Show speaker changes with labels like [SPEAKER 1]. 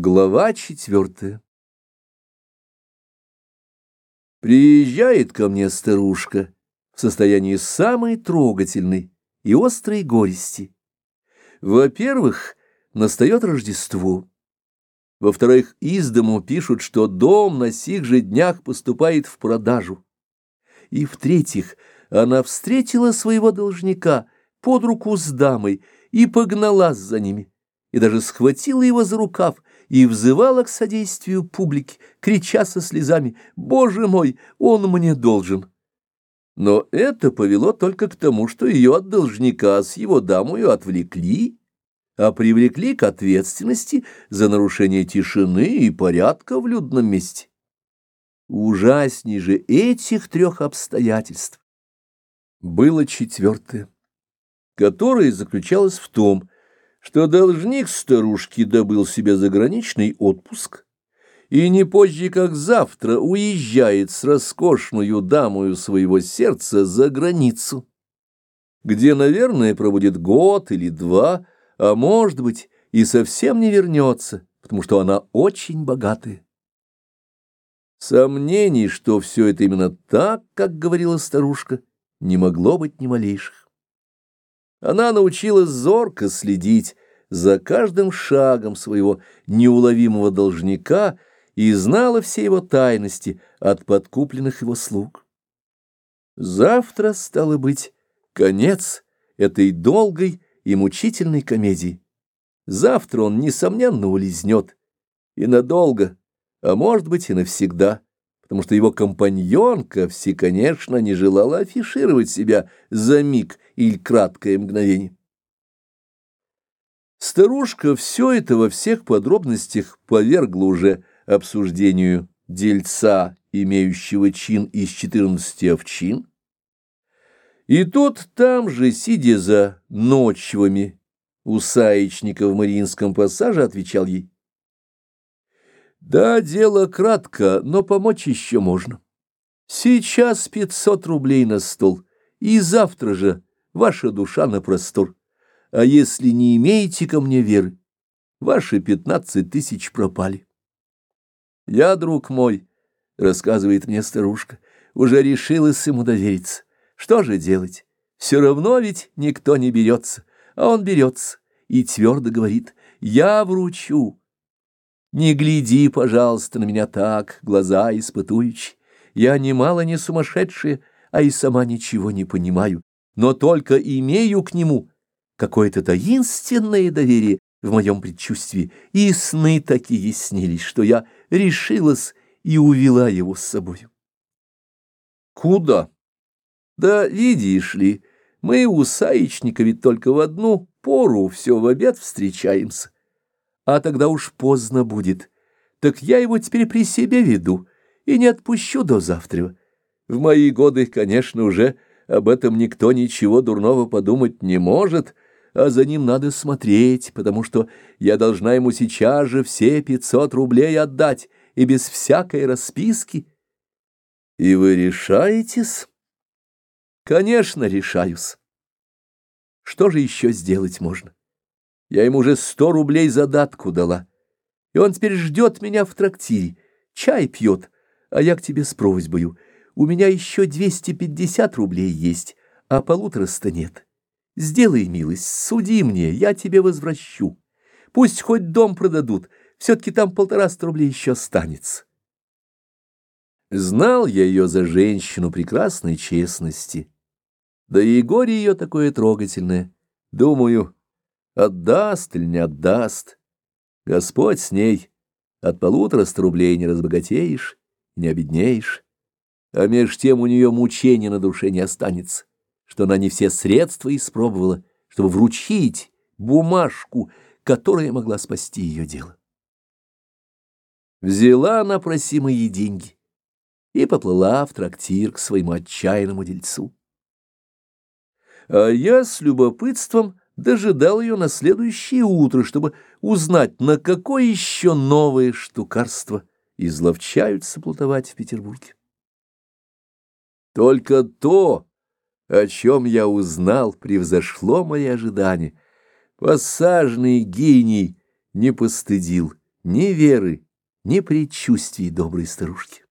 [SPEAKER 1] Глава четвертая Приезжает ко мне старушка в состоянии самой трогательной и острой горести. Во-первых, настает Рождество. Во-вторых, из дому пишут, что дом на сих же днях поступает в продажу. И в-третьих, она встретила своего должника под руку с дамой и погналась за ними, и даже схватила его за рукав, и взывала к содействию публики, крича со слезами «Боже мой, он мне должен!». Но это повело только к тому, что ее от должника с его дамою отвлекли, а привлекли к ответственности за нарушение тишины и порядка в людном месте. Ужасней же этих трех обстоятельств было четвертое, которое заключалось в том, что должник старушки добыл себе заграничный отпуск и не позже, как завтра, уезжает с роскошную дамою своего сердца за границу, где, наверное, пробудет год или два, а может быть и совсем не вернется, потому что она очень богатая. Сомнений, что все это именно так, как говорила старушка, не могло быть ни малейших. Она научилась зорко следить за каждым шагом своего неуловимого должника и знала все его тайности от подкупленных его слуг. Завтра, стало быть, конец этой долгой и мучительной комедии. Завтра он, несомненно, улизнет, и надолго, а может быть и навсегда потому что его компаньонка все, конечно, не желала афишировать себя за миг или краткое мгновение. Старушка все это во всех подробностях повергла уже обсуждению дельца, имеющего чин из четырнадцати овчин. И тот там же, сидя за ночевами у саечника в Мариинском пассаже, отвечал ей — да, дело кратко, но помочь еще можно. Сейчас пятьсот рублей на стол, и завтра же ваша душа на простор. А если не имеете ко мне веры, ваши пятнадцать тысяч пропали. Я, друг мой, — рассказывает мне старушка, — уже решилась ему довериться. Что же делать? Все равно ведь никто не берется, а он берется и твердо говорит, я вручу. Не гляди, пожалуйста, на меня так, глаза испытующие. Я немало не сумасшедшая, а и сама ничего не понимаю, но только имею к нему какое-то таинственное доверие в моем предчувствии, и сны такие снились, что я решилась и увела его с собою. Куда? Да видишь ли, мы у Саечника ведь только в одну пору все в обед встречаемся а тогда уж поздно будет. Так я его теперь при себе веду и не отпущу до завтра. В мои годы, конечно, уже об этом никто ничего дурного подумать не может, а за ним надо смотреть, потому что я должна ему сейчас же все пятьсот рублей отдать и без всякой расписки. И вы решаетесь? Конечно, решаюсь. Что же еще сделать можно? Я ему уже сто рублей задатку дала. И он теперь ждет меня в трактире, чай пьет, а я к тебе с просьбою. У меня еще двести пятьдесят рублей есть, а полутораста нет. Сделай милость, суди мне, я тебе возвращу. Пусть хоть дом продадут, все-таки там полтораста рублей еще останется. Знал я ее за женщину прекрасной честности. Да и горе ее такое трогательное. Думаю, Отдаст или не отдаст. Господь с ней. От полутораста рублей не разбогатеешь, не обеднеешь. А меж тем у нее мучения на душе не останется, что она не все средства испробовала, чтобы вручить бумажку, которая могла спасти ее дело. Взяла она просимые деньги и поплыла в трактир к своему отчаянному дельцу. А я с любопытством дожидал ее на следующее утро, чтобы узнать, на какое еще новое штукарство изловчаются плутовать в Петербурге. Только то, о чем я узнал, превзошло мои ожидания. Пассажный гений не постыдил ни веры, ни предчувствий доброй старушки.